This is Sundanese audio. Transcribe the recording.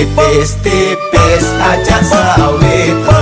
tipis-tipis ajak sawit